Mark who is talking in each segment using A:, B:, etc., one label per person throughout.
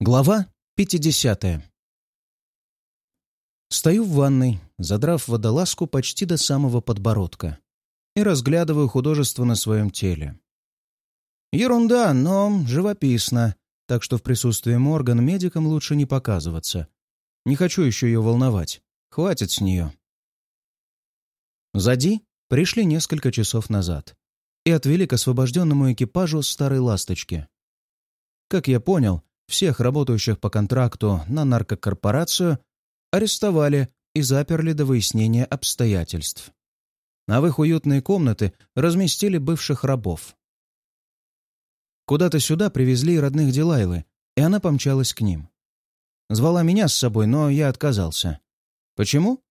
A: Глава 50 Стою в ванной, задрав водолазку почти до самого подбородка, и разглядываю художество на своем теле. Ерунда, но живописно, так что в присутствии Морган медикам лучше не показываться. Не хочу еще ее волновать. Хватит с нее. Зади пришли несколько часов назад и отвели к освобожденному экипажу старой ласточки. Как я понял, всех работающих по контракту на наркокорпорацию арестовали и заперли до выяснения обстоятельств. А в их уютные комнаты разместили бывших рабов. Куда-то сюда привезли родных Дилайлы, и она помчалась к ним. Звала меня с собой, но я отказался. Почему?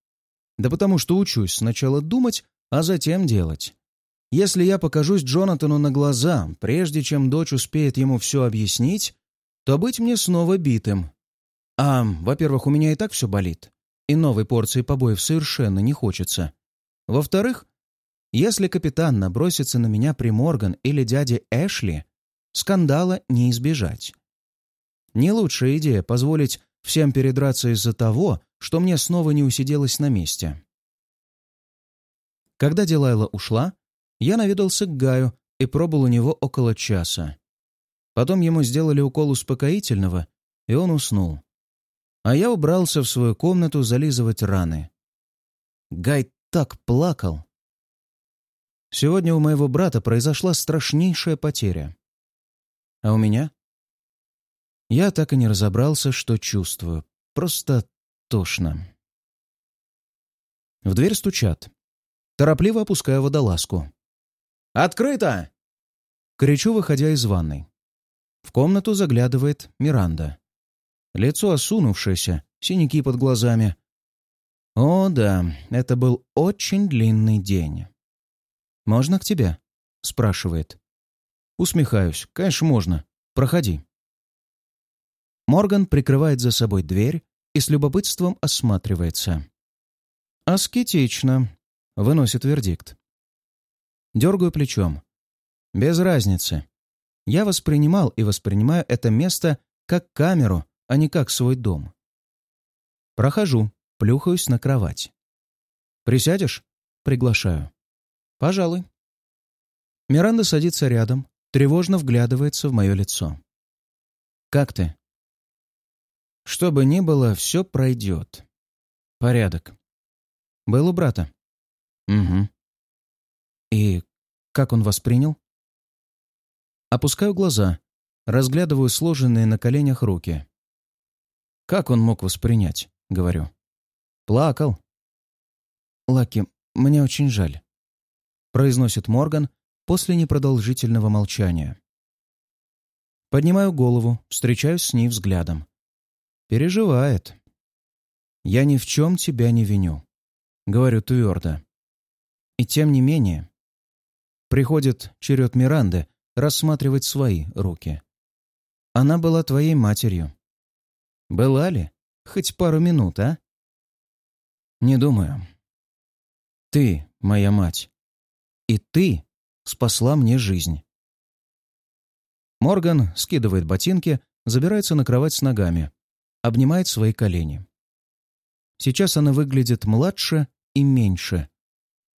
A: Да потому что учусь сначала думать, а затем делать. Если я покажусь Джонатану на глаза, прежде чем дочь успеет ему все объяснить, то быть мне снова битым. А, во-первых, у меня и так все болит, и новой порции побоев совершенно не хочется. Во-вторых, если капитан набросится на меня при Морган или дяде Эшли, скандала не избежать. Не лучшая идея позволить всем передраться из-за того, что мне снова не усиделось на месте. Когда Дилайла ушла, я наведался к Гаю и пробыл у него около часа. Потом ему сделали укол успокоительного, и он уснул. А я убрался в свою комнату зализывать раны. Гай так плакал. Сегодня у моего брата произошла страшнейшая потеря. А у меня? Я так и не разобрался, что чувствую. Просто тошно. В дверь стучат. Торопливо опускаю водолазку. «Открыто!» Кричу, выходя из ванной. В комнату заглядывает Миранда. Лицо осунувшееся, синяки под глазами. О, да, это был очень длинный день. «Можно к тебе?» — спрашивает. Усмехаюсь. «Конечно, можно. Проходи». Морган прикрывает за собой дверь и с любопытством осматривается. «Аскетично», — выносит вердикт. Дергаю плечом. «Без разницы. Я воспринимал и воспринимаю это место как камеру, а не как свой дом. Прохожу, плюхаюсь на кровать. «Присядешь?» — приглашаю. «Пожалуй». Миранда садится рядом, тревожно вглядывается в мое лицо. «Как ты?» «Что бы ни было, все пройдет. Порядок. Был у брата?» «Угу». «И как он воспринял?» Опускаю глаза, разглядываю сложенные на коленях руки. «Как он мог воспринять?» — говорю. «Плакал». «Лаки, мне очень жаль», — произносит Морган после непродолжительного молчания. Поднимаю голову, встречаюсь с ней взглядом. Переживает. «Я ни в чем тебя не виню», — говорю твердо. И тем не менее, приходит черед Миранды рассматривать свои руки. Она была твоей матерью. Была ли? Хоть пару минут, а? Не думаю. Ты моя мать. И ты спасла мне жизнь. Морган скидывает ботинки, забирается на кровать с ногами, обнимает свои колени. Сейчас она выглядит младше и меньше.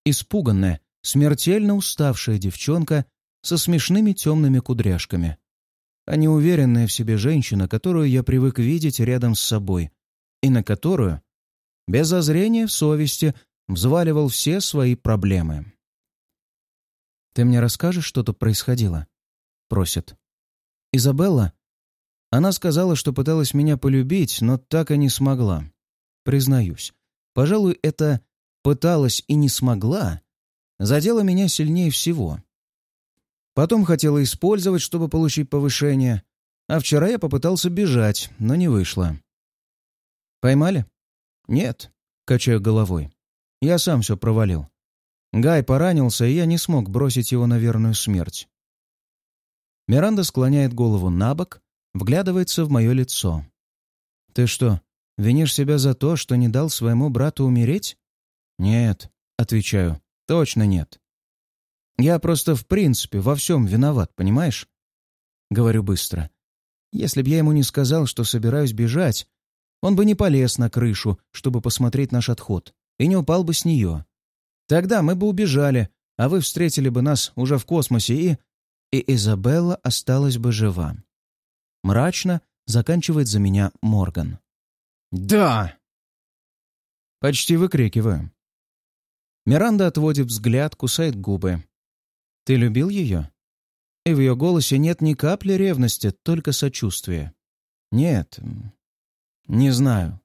A: Испуганная, смертельно уставшая девчонка со смешными темными кудряшками, а не уверенная в себе женщина, которую я привык видеть рядом с собой, и на которую, без зазрения в совести, взваливал все свои проблемы. «Ты мне расскажешь, что тут происходило?» — просит. «Изабелла?» Она сказала, что пыталась меня полюбить, но так и не смогла. Признаюсь, пожалуй, это «пыталась и не смогла» задело меня сильнее всего. Потом хотела использовать, чтобы получить повышение. А вчера я попытался бежать, но не вышло. Поймали? Нет, качаю головой. Я сам все провалил. Гай поранился, и я не смог бросить его на верную смерть. Миранда склоняет голову на бок, вглядывается в мое лицо. «Ты что, винишь себя за то, что не дал своему брату умереть?» «Нет», — отвечаю, — «точно нет. Я просто в принципе во всем виноват, понимаешь? Говорю быстро. Если б я ему не сказал, что собираюсь бежать, он бы не полез на крышу, чтобы посмотреть наш отход, и не упал бы с нее. Тогда мы бы убежали, а вы встретили бы нас уже в космосе, и... И Изабелла осталась бы жива. Мрачно заканчивает за меня Морган. «Да!» Почти выкрикиваю. Миранда отводит взгляд, кусает губы. «Ты любил ее?» И в ее голосе нет ни капли ревности, только сочувствия. «Нет, не знаю.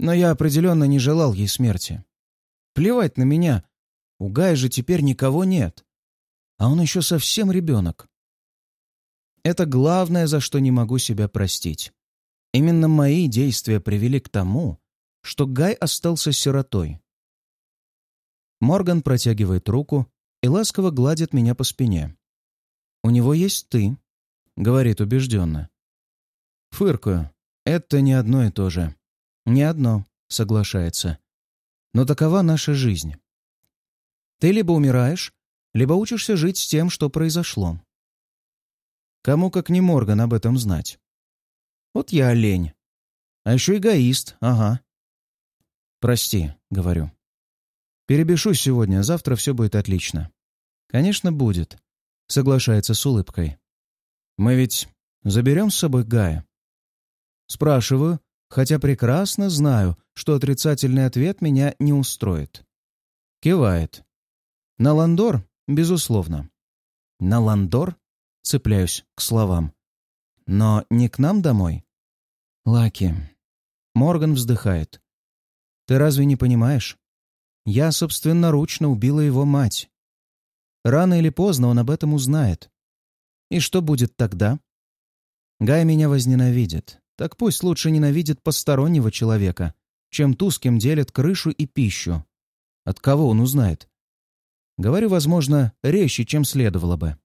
A: Но я определенно не желал ей смерти. Плевать на меня. У Гая же теперь никого нет. А он еще совсем ребенок. Это главное, за что не могу себя простить. Именно мои действия привели к тому, что Гай остался сиротой. Морган протягивает руку и ласково гладит меня по спине. «У него есть ты», — говорит убежденно. Фыркаю. «Это не одно и то же». «Не одно», — соглашается. «Но такова наша жизнь. Ты либо умираешь, либо учишься жить с тем, что произошло. Кому как не Морган об этом знать. Вот я олень. А еще эгоист, ага. «Прости», — говорю. «Перебешусь сегодня, а завтра все будет отлично». «Конечно, будет», — соглашается с улыбкой. «Мы ведь заберем с собой Гая?» Спрашиваю, хотя прекрасно знаю, что отрицательный ответ меня не устроит. Кивает. На Ландор, безусловно. На Ландор? Цепляюсь к словам. Но не к нам домой? Лаки. Морган вздыхает. Ты разве не понимаешь? Я собственноручно убила его мать. Рано или поздно он об этом узнает. И что будет тогда? Гай меня возненавидит. Так пусть лучше ненавидит постороннего человека, чем ту, с кем делят крышу и пищу. От кого он узнает? Говорю, возможно, резче, чем следовало бы.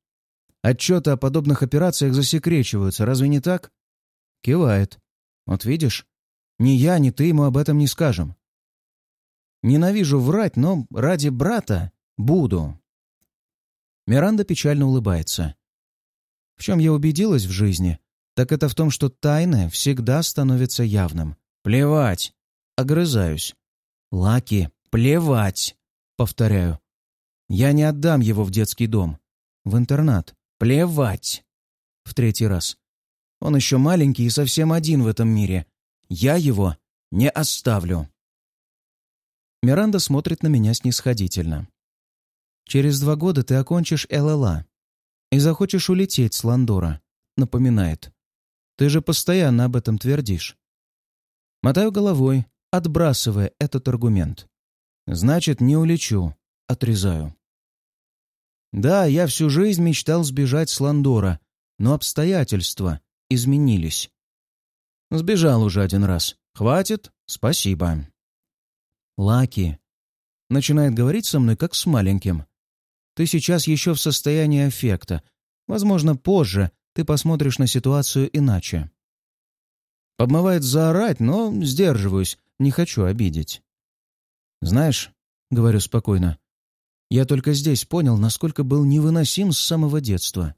A: Отчеты о подобных операциях засекречиваются, разве не так? Кивает. Вот видишь, ни я, ни ты ему об этом не скажем. Ненавижу врать, но ради брата буду. Миранда печально улыбается. В чем я убедилась в жизни, так это в том, что тайное всегда становится явным. Плевать. Огрызаюсь. Лаки, плевать. Повторяю. Я не отдам его в детский дом. В интернат. Плевать. В третий раз. Он еще маленький и совсем один в этом мире. Я его не оставлю. Миранда смотрит на меня снисходительно. «Через два года ты окончишь ЛЛА и захочешь улететь с Ландора», — напоминает. «Ты же постоянно об этом твердишь». Мотаю головой, отбрасывая этот аргумент. «Значит, не улечу», — отрезаю. Да, я всю жизнь мечтал сбежать с Ландора, но обстоятельства изменились. Сбежал уже один раз. Хватит, спасибо. Лаки. Начинает говорить со мной, как с маленьким. Ты сейчас еще в состоянии аффекта. Возможно, позже ты посмотришь на ситуацию иначе. Подмывает заорать, но сдерживаюсь, не хочу обидеть. «Знаешь», — говорю спокойно, — «я только здесь понял, насколько был невыносим с самого детства.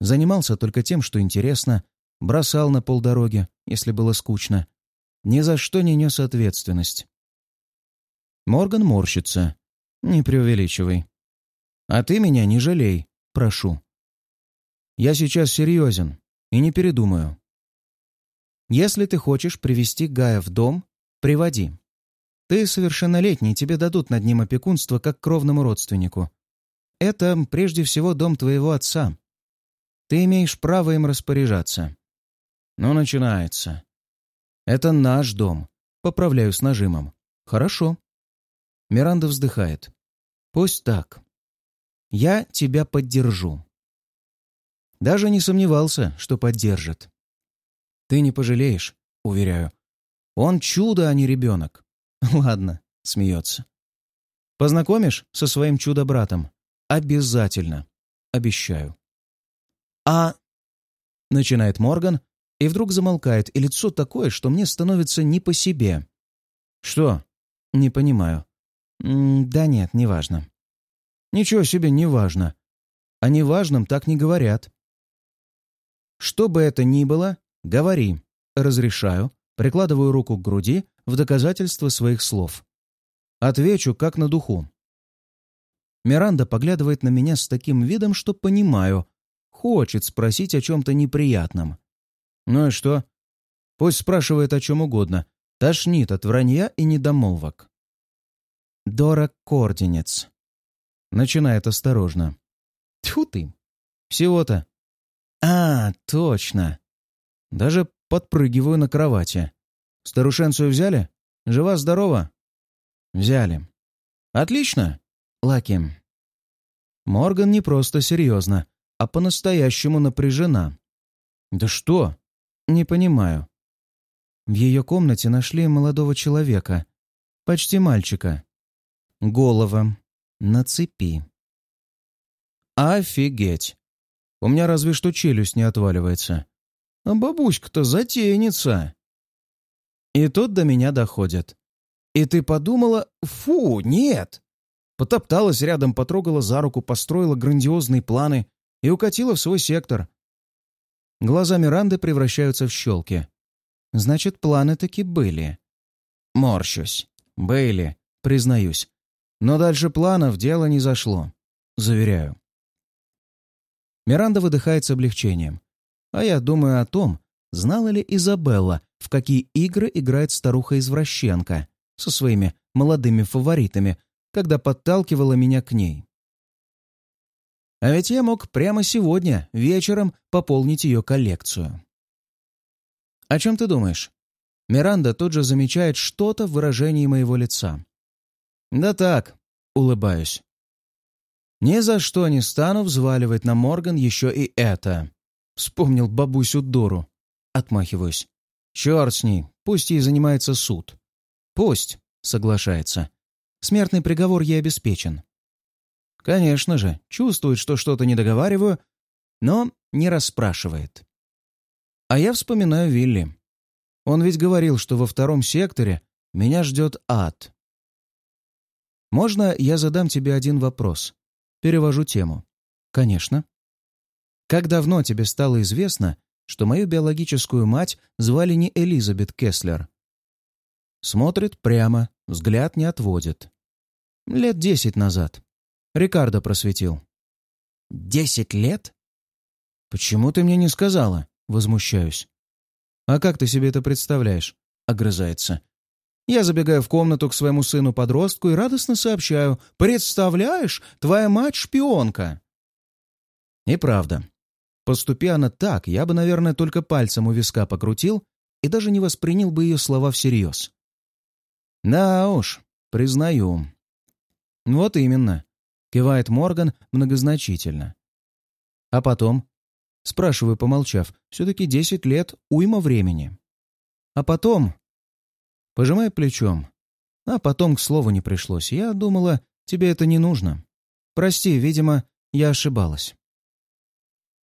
A: Занимался только тем, что интересно, бросал на полдороги, если было скучно. Ни за что не нес ответственность. Морган морщится. «Не преувеличивай. А ты меня не жалей, прошу. Я сейчас серьезен и не передумаю. Если ты хочешь привести Гая в дом, приводи. Ты совершеннолетний, тебе дадут над ним опекунство как кровному родственнику. Это прежде всего дом твоего отца. Ты имеешь право им распоряжаться. Ну, начинается. Это наш дом. Поправляю с нажимом. Хорошо. Миранда вздыхает. «Пусть так. Я тебя поддержу». Даже не сомневался, что поддержит. «Ты не пожалеешь», — уверяю. «Он чудо, а не ребенок». «Ладно», — смеется. «Познакомишь со своим чудо-братом?» «Обязательно. Обещаю». «А...» — начинает Морган, и вдруг замолкает, и лицо такое, что мне становится не по себе. «Что?» «Не понимаю». «Да нет, неважно». «Ничего себе, неважно. О неважном так не говорят». Что бы это ни было, говори. Разрешаю. Прикладываю руку к груди в доказательство своих слов. Отвечу, как на духу. Миранда поглядывает на меня с таким видом, что понимаю. Хочет спросить о чем-то неприятном. Ну и что? Пусть спрашивает о чем угодно. Тошнит от вранья и недомолвок. Дора Кординец. Начинает осторожно. Тьфу ты. Всего-то. А, точно. Даже подпрыгиваю на кровати. Старушенцию взяли? Жива-здорова? Взяли. Отлично. Лаки. Морган не просто серьезно, а по-настоящему напряжена. Да что? Не понимаю. В ее комнате нашли молодого человека. Почти мальчика. Голова. На цепи. Офигеть! У меня разве что челюсть не отваливается. А бабуська-то затейница. И тут до меня доходит. И ты подумала, фу, нет. Потопталась рядом, потрогала за руку, построила грандиозные планы и укатила в свой сектор. Глаза Миранды превращаются в щелки. Значит, планы таки были. Морщусь. Были, признаюсь. Но дальше планов дело не зашло. Заверяю. Миранда выдыхает с облегчением. А я думаю о том, знала ли Изабелла, в какие игры играет старуха-извращенка со своими молодыми фаворитами, когда подталкивала меня к ней. А ведь я мог прямо сегодня, вечером, пополнить ее коллекцию. «О чем ты думаешь?» Миранда тут же замечает что-то в выражении моего лица. «Да так», — улыбаюсь. «Ни за что не стану взваливать на Морган еще и это», — вспомнил бабусю Дору. Отмахиваюсь. «Черт с ней, пусть ей занимается суд». «Пусть», — соглашается. «Смертный приговор ей обеспечен». Конечно же, чувствует, что что-то не договариваю, но не расспрашивает. А я вспоминаю Вилли. Он ведь говорил, что во втором секторе меня ждет ад. «Можно я задам тебе один вопрос?» Перевожу тему. «Конечно». «Как давно тебе стало известно, что мою биологическую мать звали не Элизабет Кеслер?» Смотрит прямо, взгляд не отводит. «Лет десять назад. Рикардо просветил». «Десять лет?» «Почему ты мне не сказала?» — возмущаюсь. «А как ты себе это представляешь?» — огрызается. Я забегаю в комнату к своему сыну-подростку и радостно сообщаю «Представляешь, твоя мать шпионка!» И правда. Поступи она так, я бы, наверное, только пальцем у виска покрутил и даже не воспринял бы ее слова всерьез. Да уж, признаю. Вот именно, кивает Морган многозначительно. А потом? Спрашиваю, помолчав, все-таки десять лет — уйма времени. А потом Пожимай плечом. А потом к слову не пришлось. Я думала, тебе это не нужно. Прости, видимо, я ошибалась.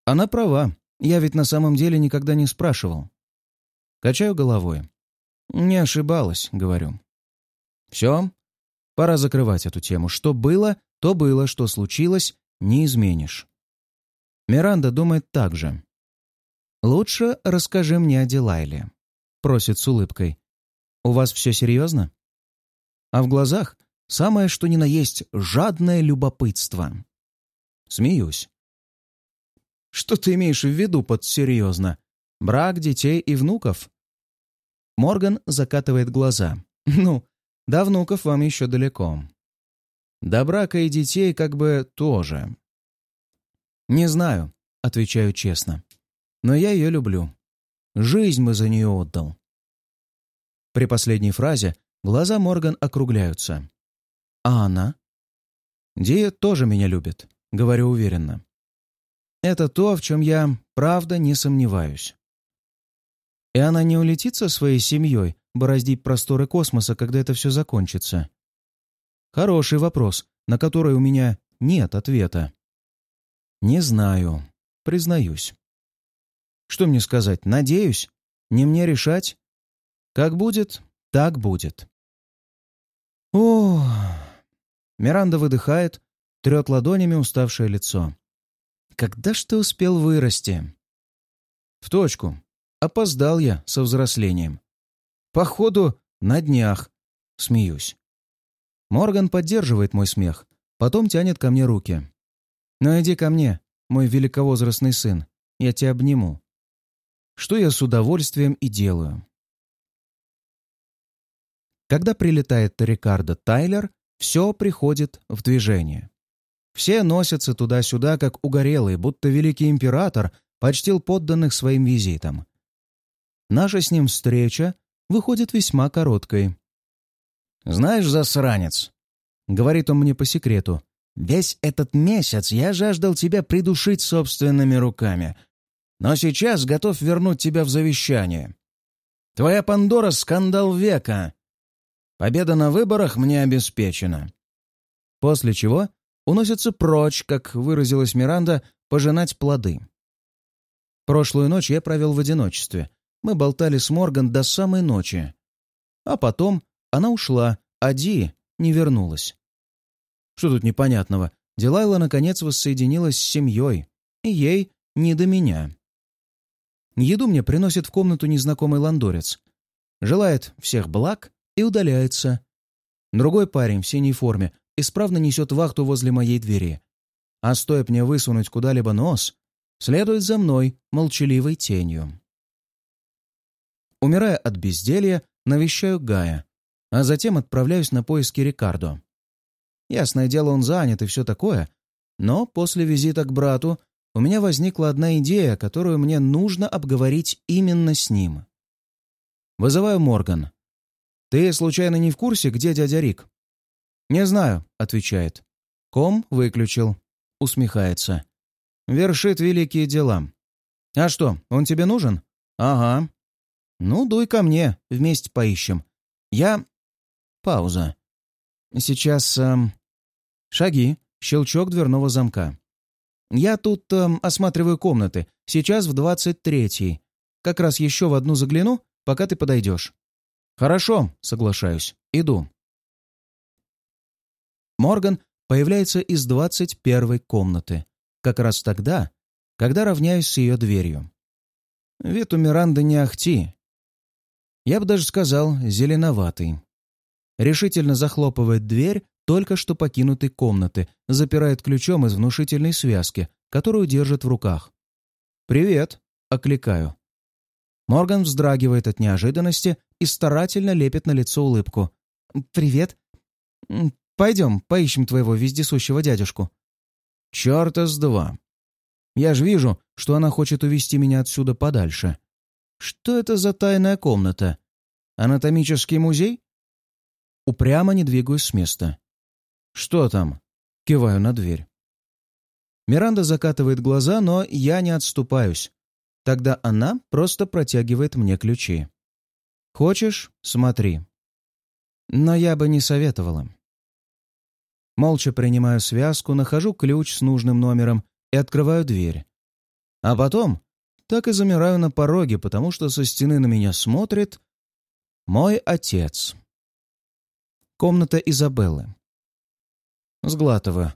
A: Она права. Я ведь на самом деле никогда не спрашивал. Качаю головой. Не ошибалась, говорю. Все, пора закрывать эту тему. Что было, то было, что случилось, не изменишь. Миранда думает так же. «Лучше расскажи мне о Дилайле», — просит с улыбкой. У вас все серьезно? А в глазах самое что ни на есть жадное любопытство. Смеюсь. Что ты имеешь в виду под серьезно? Брак, детей и внуков? Морган закатывает глаза. Ну, до внуков вам еще далеко. До брака и детей как бы тоже. Не знаю, отвечаю честно. Но я ее люблю. Жизнь мы за нее отдал. При последней фразе глаза Морган округляются. «А она?» «Дия тоже меня любит», — говорю уверенно. «Это то, в чем я, правда, не сомневаюсь». «И она не улетит со своей семьей бороздить просторы космоса, когда это все закончится?» Хороший вопрос, на который у меня нет ответа. Не знаю, признаюсь. Что мне сказать? Надеюсь? Не мне решать? Как будет, так будет. О, Миранда выдыхает, трет ладонями уставшее лицо. Когда ж ты успел вырасти? В точку. Опоздал я со взрослением. Походу, на днях. Смеюсь. Морган поддерживает мой смех, потом тянет ко мне руки. «Ну иди ко мне, мой великовозрастный сын, я тебя обниму». Что я с удовольствием и делаю. Когда прилетает Рикардо Тайлер, все приходит в движение. Все носятся туда-сюда, как угорелые, будто великий император почтил подданных своим визитом. Наша с ним встреча выходит весьма короткой. «Знаешь, засранец», — говорит он мне по секрету, «весь этот месяц я жаждал тебя придушить собственными руками, но сейчас готов вернуть тебя в завещание. Твоя Пандора — скандал века. Победа на выборах мне обеспечена». После чего уносится прочь, как выразилась Миранда, пожинать плоды. Прошлую ночь я провел в одиночестве. Мы болтали с Морган до самой ночи. А потом она ушла, а Ди не вернулась. Что тут непонятного? Дилайла наконец воссоединилась с семьей, и ей не до меня. Еду мне приносит в комнату незнакомый ландорец. Желает всех благ и удаляется. Другой парень в синей форме исправно несет вахту возле моей двери. А стоит мне высунуть куда-либо нос, следует за мной молчаливой тенью. Умирая от безделья, навещаю Гая, а затем отправляюсь на поиски Рикардо. Ясное дело, он занят и все такое, но после визита к брату у меня возникла одна идея, которую мне нужно обговорить именно с ним. Вызываю Морган. «Ты, случайно, не в курсе, где дядя Рик?» «Не знаю», — отвечает. «Ком выключил». Усмехается. «Вершит великие дела». «А что, он тебе нужен?» «Ага». «Ну, дуй ко мне, вместе поищем. Я...» Пауза. «Сейчас...» эм... Шаги. Щелчок дверного замка. «Я тут эм, осматриваю комнаты. Сейчас в двадцать третьей. Как раз еще в одну загляну, пока ты подойдешь». «Хорошо», — соглашаюсь. «Иду». Морган появляется из двадцать первой комнаты. Как раз тогда, когда равняюсь с ее дверью. Вид у Миранды не ахти. Я бы даже сказал, зеленоватый. Решительно захлопывает дверь только что покинутой комнаты, запирает ключом из внушительной связки, которую держит в руках. «Привет!» — окликаю. Морган вздрагивает от неожиданности и старательно лепит на лицо улыбку. «Привет. Пойдем, поищем твоего вездесущего дядюшку». «Черта с два. Я же вижу, что она хочет увести меня отсюда подальше. Что это за тайная комната? Анатомический музей?» Упрямо не двигаюсь с места. «Что там?» — киваю на дверь. Миранда закатывает глаза, но я не отступаюсь. Тогда она просто протягивает мне ключи. «Хочешь — смотри». Но я бы не советовала. Молча принимаю связку, нахожу ключ с нужным номером и открываю дверь. А потом так и замираю на пороге, потому что со стены на меня смотрит мой отец. Комната Изабеллы. Сглатываю.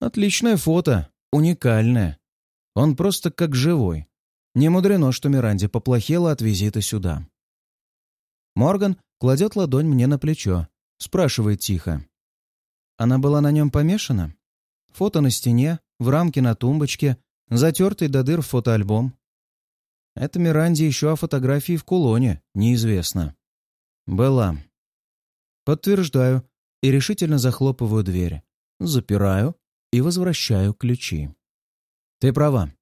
A: Отличное фото, уникальное. Он просто как живой. Не мудрено, что Миранде поплохело от визита сюда. Морган кладет ладонь мне на плечо, спрашивает тихо. Она была на нем помешана? Фото на стене, в рамке на тумбочке, затертый до дыр фотоальбом. Это Миранде еще о фотографии в кулоне, неизвестно. Была. Подтверждаю и решительно захлопываю дверь. Запираю и возвращаю ключи. Ты права.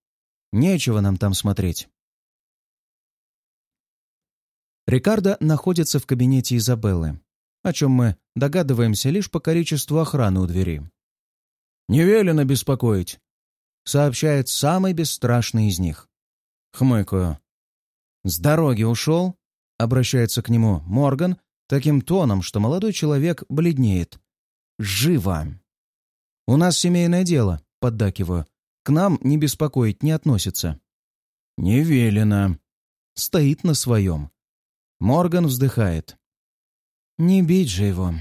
A: Нечего нам там смотреть. Рикардо находится в кабинете Изабеллы о чем мы догадываемся лишь по количеству охраны у двери. «Не велено беспокоить», — сообщает самый бесстрашный из них. Хмыкаю. «С дороги ушел?» — обращается к нему Морган таким тоном, что молодой человек бледнеет. «Живо!» «У нас семейное дело», — поддакиваю. «К нам не беспокоить не относится». «Не велено». Стоит на своем. Морган вздыхает. Не бить же его.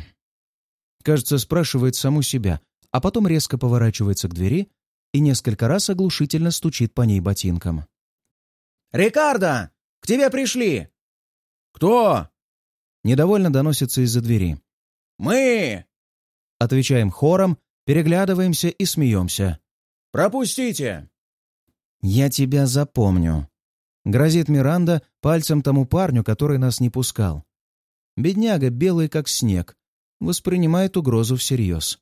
A: Кажется, спрашивает саму себя, а потом резко поворачивается к двери и несколько раз оглушительно стучит по ней ботинком. «Рикардо! К тебе пришли!»
B: «Кто?»
A: Недовольно доносится из-за двери.
B: «Мы!»
A: Отвечаем хором, переглядываемся и смеемся.
B: «Пропустите!»
A: «Я тебя запомню», — грозит Миранда пальцем тому парню, который нас не пускал. Бедняга, белый как снег, воспринимает угрозу всерьез.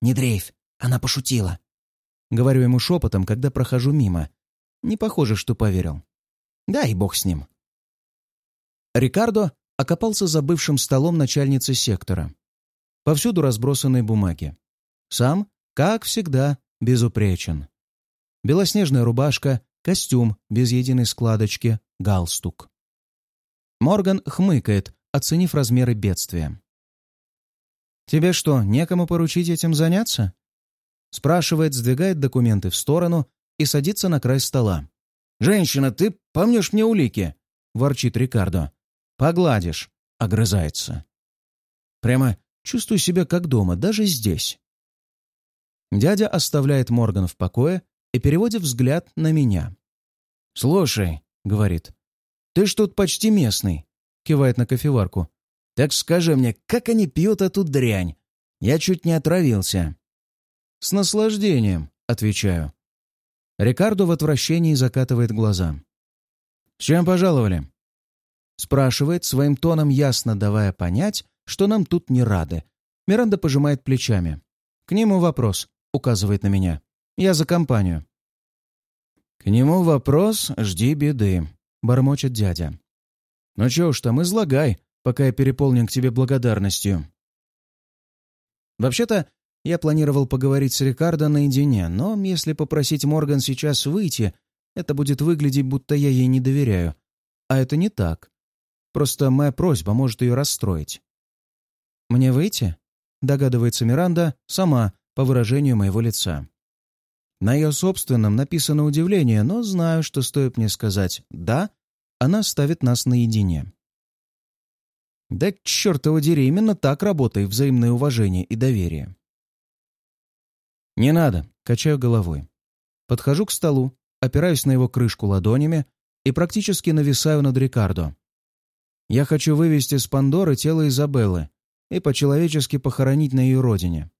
A: «Не дрейфь, она пошутила», — говорю ему шепотом, когда прохожу мимо. Не похоже, что поверил. Да и бог с ним. Рикардо окопался за бывшим столом начальницы сектора. Повсюду разбросанные бумаги. Сам, как всегда, безупречен. Белоснежная рубашка, костюм без единой складочки, галстук. Морган хмыкает, оценив размеры бедствия. «Тебе что, некому поручить этим заняться?» Спрашивает, сдвигает документы в сторону и садится на край стола.
B: «Женщина, ты помнишь мне улики?» — ворчит Рикардо.
A: «Погладишь», — огрызается. Прямо чувствую себя как дома, даже здесь. Дядя оставляет Морган в покое и переводит взгляд на меня.
B: «Слушай», — говорит, —
A: «ты ж тут почти местный», — кивает на кофеварку.
B: «Так скажи мне, как они пьют эту дрянь? Я чуть не отравился».
A: «С наслаждением», — отвечаю. Рикардо в отвращении закатывает глаза.
B: «С чем пожаловали?»
A: Спрашивает, своим тоном ясно давая понять, что нам тут не рады. Миранда пожимает плечами. «К нему вопрос», — указывает на меня. «Я за компанию».
B: «К нему вопрос, жди беды», — бормочет дядя.
A: «Ну чё уж там, излагай, пока я переполнен к тебе благодарностью». Вообще-то, я планировал поговорить с Рикардо наедине, но если попросить Морган сейчас выйти, это будет выглядеть, будто я ей не доверяю. А это не так. Просто моя просьба может ее расстроить. «Мне выйти?» — догадывается Миранда сама по выражению моего лица. На ее собственном написано удивление, но знаю, что стоит мне сказать «да», она ставит нас наедине. Да чертова дери, именно так работает взаимное уважение и доверие. «Не надо», — качаю головой. Подхожу к столу, опираюсь на его крышку ладонями и практически нависаю над Рикардо. Я хочу вывести с Пандоры тело Изабеллы и по-человечески похоронить на ее родине.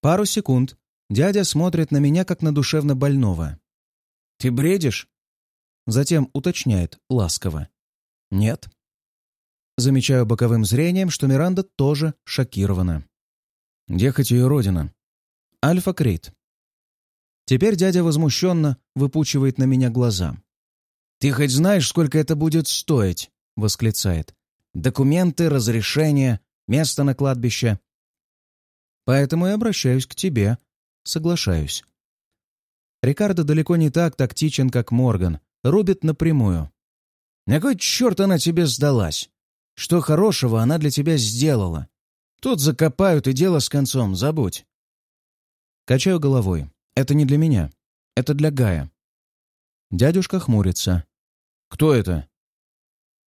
A: Пару секунд дядя смотрит на меня, как на душевно больного.
B: «Ты бредишь?»
A: Затем уточняет ласково. «Нет». Замечаю боковым зрением, что Миранда тоже шокирована.
B: «Где хоть ее родина?»
A: «Альфа Крит». Теперь дядя возмущенно выпучивает на меня глаза.
B: «Ты хоть знаешь, сколько это будет стоить?» — восклицает. «Документы, разрешение, место на кладбище».
A: «Поэтому и обращаюсь к тебе», Соглашаюсь. Рикардо далеко не так тактичен, как Морган. Рубит напрямую.
B: «На кой черт она тебе сдалась? Что хорошего она для тебя сделала? Тут закопают и дело с концом, забудь».
A: Качаю головой. «Это не для меня. Это для Гая». Дядюшка хмурится.
B: «Кто это?»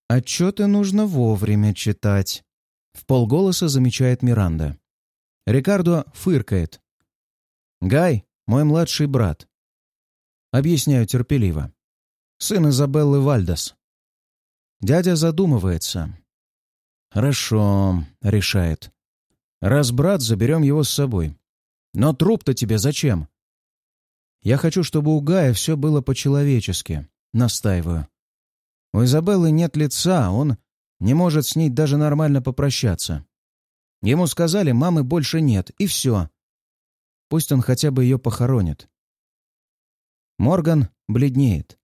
A: «Отчеты нужно вовремя читать», — в полголоса замечает Миранда. Рикардо фыркает. Гай — мой младший брат. Объясняю терпеливо. Сын Изабеллы Вальдес. Дядя задумывается. «Хорошо», — решает. «Раз брат, заберем его с собой. Но труп-то тебе зачем?» «Я хочу, чтобы у Гая все было по-человечески», — настаиваю. «У Изабеллы нет лица, он не может с ней даже нормально попрощаться. Ему сказали, мамы больше нет, и все. Пусть он хотя бы ее похоронит. Морган бледнеет.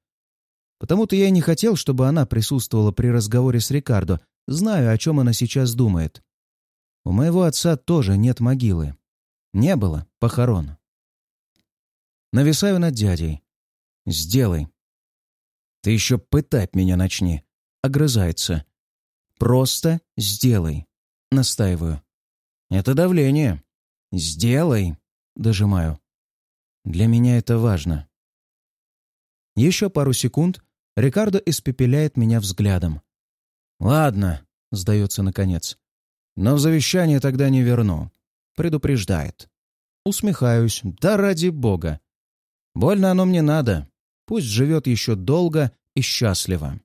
A: Потому-то я и не хотел, чтобы она присутствовала при разговоре с Рикардо, знаю, о чем она сейчас думает. У моего отца тоже нет могилы. Не было похорон. Нависаю над дядей. «Сделай». «Ты еще пытать меня начни», — огрызается. «Просто сделай», — настаиваю. «Это давление». «Сделай». Дожимаю. Для меня это важно. Еще пару секунд Рикардо испепеляет меня взглядом. «Ладно», — сдается наконец. «Но в завещание тогда не верну», — предупреждает. Усмехаюсь. «Да ради бога! Больно оно мне надо. Пусть живет еще долго и счастливо.